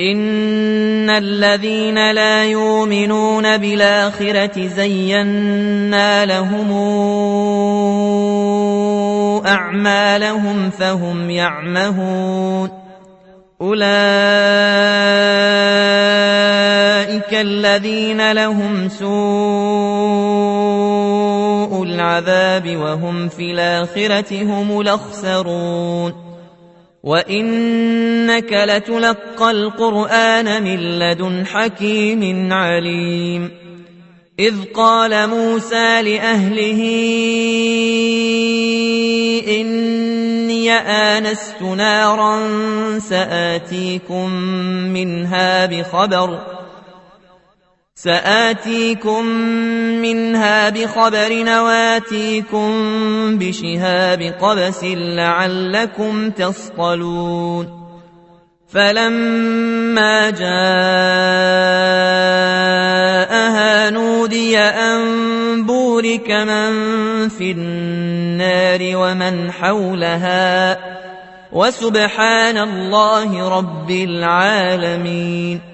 ان الذين لا يؤمنون بالاخره زينا لهم اعمالهم فهم يعمهون اولئك الذين لهم سوء العذاب وهم في الاخره هم الاخسرون وانك لتلقى القران من لدن حكيم عليم. اذ قال موسى لاهله اني انست نارا ساتيكم منها بخبر سآتيكم منها بخبر واتيكم بشهاب قبس لعلكم تصطلون فلما جاءها نودي أن بورك من في النار ومن حولها وسبحان الله رب العالمين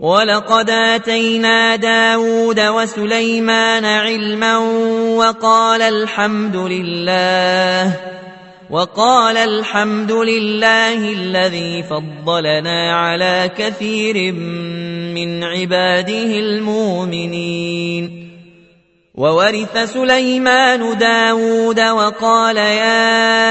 ولقد آتينا داود وسليمان علما وقال الحمد لله وقال الحمد لله الذي فضلنا على كثير من عباده المؤمنين وورث سليمان داود وقال يا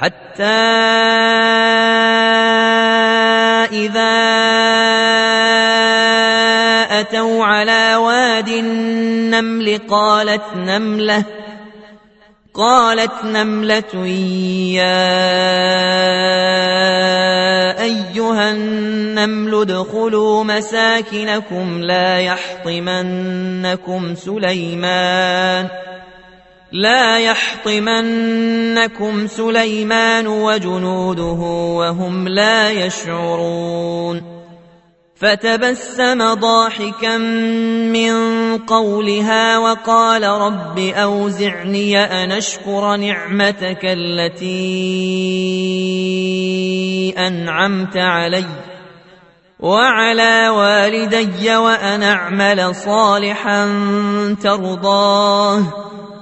حتى إذا أتوا على واد النمل قالت نملة قالت نملة يا أيها النمل ادخلوا مساكنكم لا يحطمنكم سليمان. لا يحطمنكم سليمان وجنوده وهم لا يشعرون. فتبسم ضاحكا من قولها وقال رب أوزعني أن أشكر نعمتك التي أنعمت علي وعلى والدي وأن أعمل صالحا ترضاه.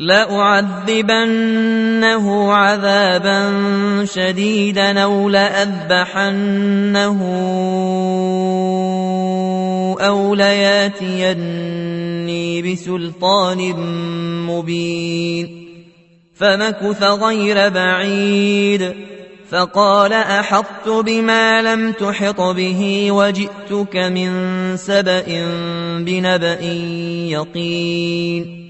لأعذبنه عذابا شديدا أو لأذبحنه أو لياتيني بسلطان مبين. فمكث غير بعيد. فقال أحطت بما لم تحط به وجئتك من سبأ بنبأ يقين.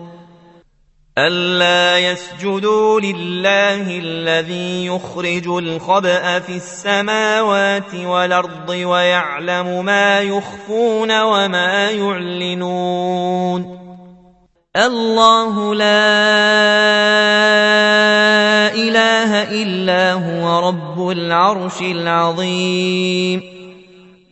ألا يسجدوا لله الذي يخرج الخبأ في السماوات والأرض ويعلم ما يخفون وما يعلنون الله لا إله إلا هو رب العرش العظيم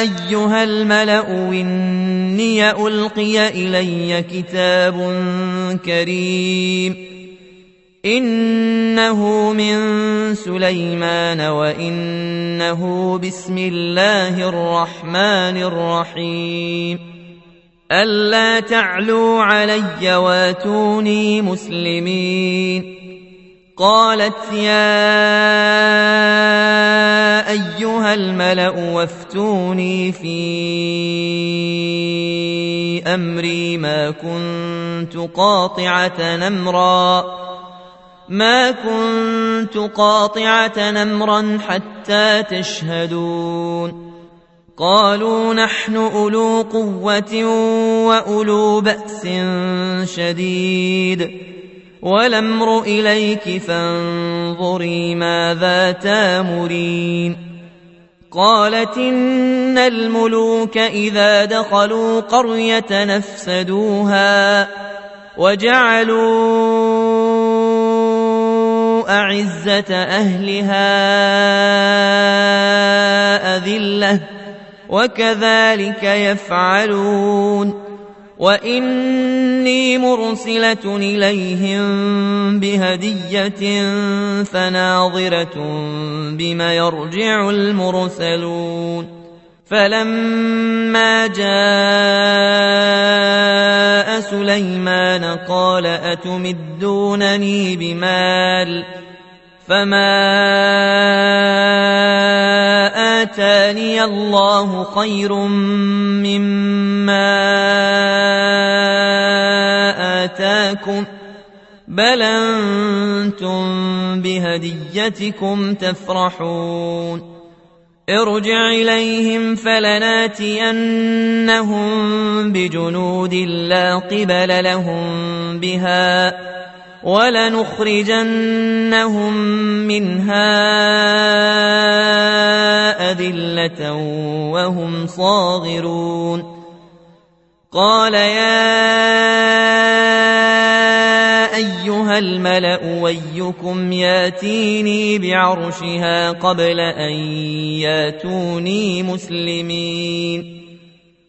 أيها الملأ إني ألقي إلي كتاب كريم. إنه من سليمان وإنه بسم الله الرحمن الرحيم. ألا تعلوا علي واتوني مسلمين. قالت يا أيها الملأ وافتوني أمري ما كنت قاطعة نمرا ما كنت قاطعة نمرا حتى تشهدون. قالوا نحن أولو قوة وأولو بأس شديد. والامر إليك فانظري ماذا تامرين. قالت إن الملوك إذا دخلوا قرية نفسدوها وجعلوا أعزة أهلها أذلة وكذلك يفعلون واني مرسله اليهم بهديه فناظره بم يرجع المرسلون فلما جاء سليمان قال اتمدونني بمال فما آتاني الله خير مما آتاكم بل أنتم بهديتكم تفرحون ارجع إليهم فلناتينهم بجنود لا قبل لهم بها ولنخرجنهم منها أذلة وهم صاغرون. قال يا أيها الملأ ويكم ياتيني بعرشها قبل أن ياتوني مسلمين.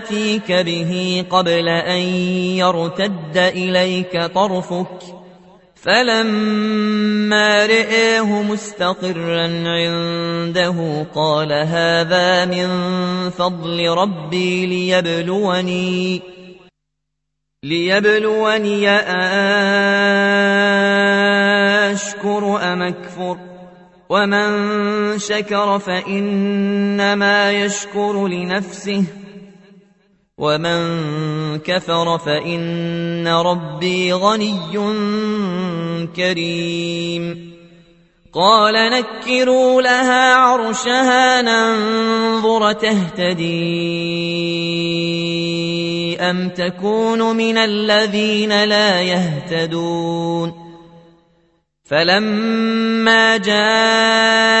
أتيك به قبل أن يرتد إليك طرفك فلما رئيه مستقرا عنده قال هذا من فضل ربي ليبلوني ليبلوني أشكر أم أكفر ومن شكر فإنما يشكر لنفسه ومن كفر فإن ربي غني كريم. قال نكروا لها عرشها ننظر تهتدي. أم تكون من الذين لا يهتدون؟ فلما جاءت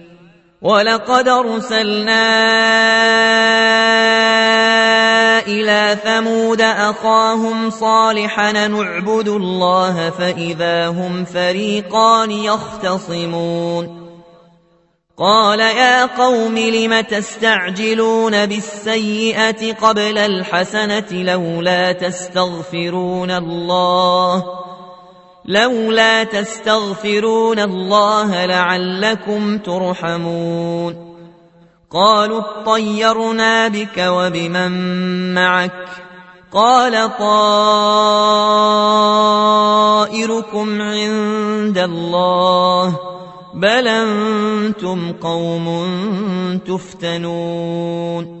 ولقد أرسلنا إلى ثمود أخاهم صالحا نعبد الله فإذا هم فريقان يختصمون. قال يا قوم لم تستعجلون بالسيئة قبل الحسنة لولا تستغفرون الله لولا تستغفرون الله لعلكم ترحمون. قالوا اطيرنا بك وبمن معك. قال طائركم عند الله. بل أنتم قوم تفتنون.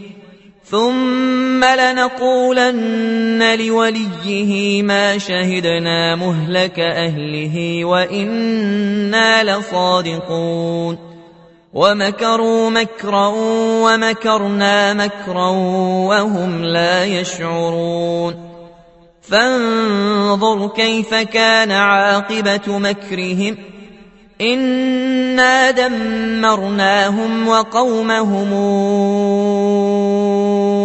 ثم لنقولن لوليه ما شهدنا مهلك أهله وإنا لصادقون. ومكروا مكرا ومكرنا مكرا وهم لا يشعرون. فانظر كيف كان عاقبة مكرهم. إنا دمرناهم وقومهم.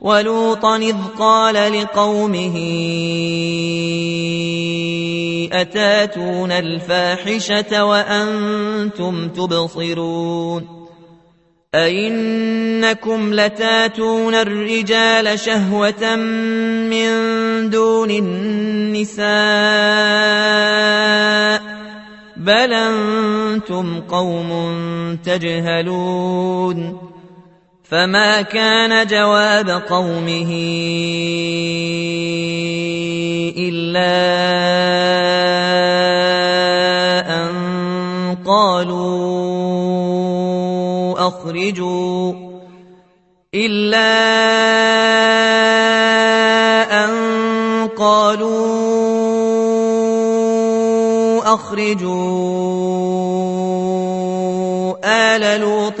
ولوطا إذ قال لقومه أتاتون الفاحشة وأنتم تبصرون أئنكم لتاتون الرجال شهوة من دون النساء بل أنتم قوم تجهلون فما كان جواب قومه إلا أن قالوا أخرجوا إلا أن قالوا أخرجوا آل لوط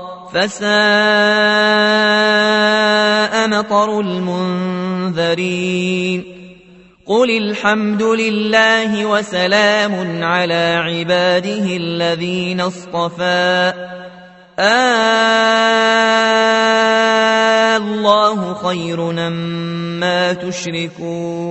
فساء مطر المنذرين. قل الحمد لله وسلام على عباده الذين اصطفى. آه الله خير مما تشركون.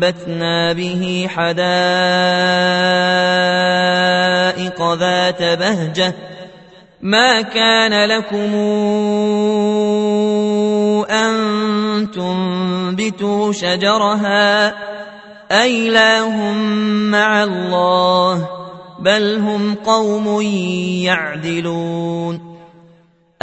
فأنبتنا به حدائق ذات بهجة. ما كان لكم أن تنبتوا شجرها. أإله مع الله بل هم قوم يعدلون.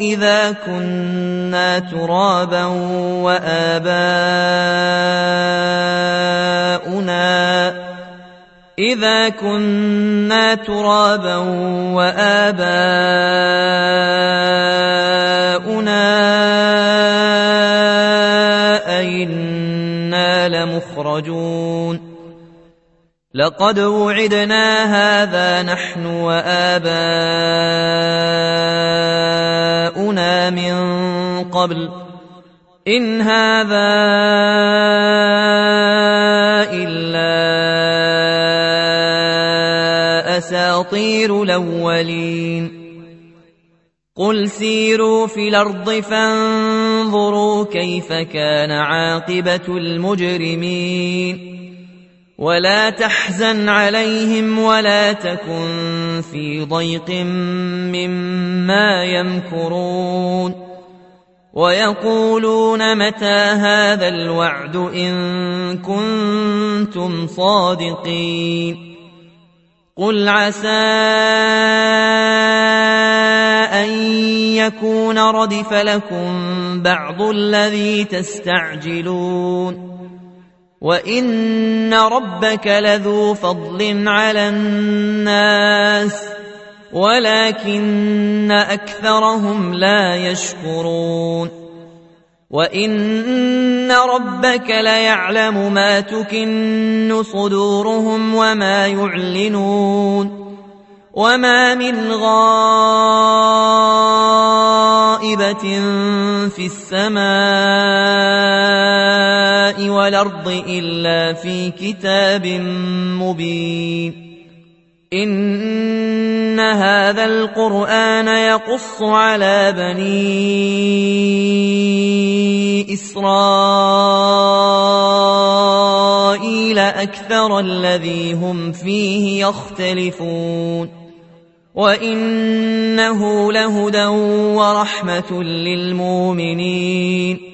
إذا كنا ترابا وآباؤنا إذا كنا ترابا وآباؤنا أئنا لمخرجون لقد وعدنا هذا نحن وآباؤنا من قبل. إن هذا إلا أساطير الأولين. قل سيروا في الأرض فانظروا كيف كان عاقبة المجرمين. ولا تحزن عليهم ولا تكن في ضيق مما يمكرون ويقولون متى هذا الوعد إن كنتم صادقين قل عسى أن يكون ردف لكم بعض الذي تستعجلون وان ربك لذو فضل على الناس ولكن اكثرهم لا يشكرون وان ربك ليعلم ما تكن صدورهم وما يعلنون وما من غائبه في السماء والأرض إلا في كتاب مبين. إن هذا القرآن يقص على بني إسرائيل أكثر الذي هم فيه يختلفون. وإنه لهدى ورحمة للمؤمنين.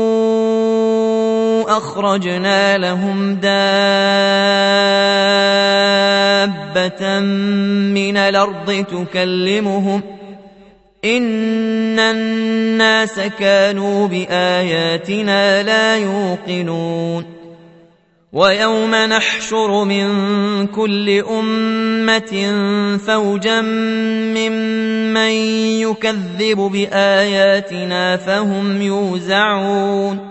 أخرجنا لهم دابة من الأرض تكلمهم ۖ إن الناس كانوا بآياتنا لا يوقنون ويوم نحشر من كل أمة فوجا ممن يكذب بآياتنا فهم يوزعون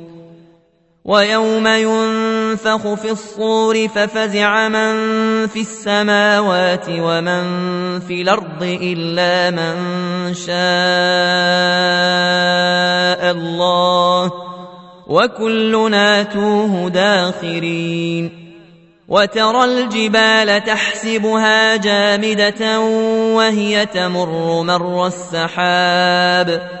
ويوم ينفخ في الصور ففزع من في السماوات ومن في الأرض إلا من شاء الله وكلنا توه داخرين وترى الجبال تحسبها جامدة وهي تمر مر السحاب